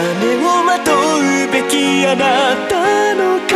雨をまとうべきあなたの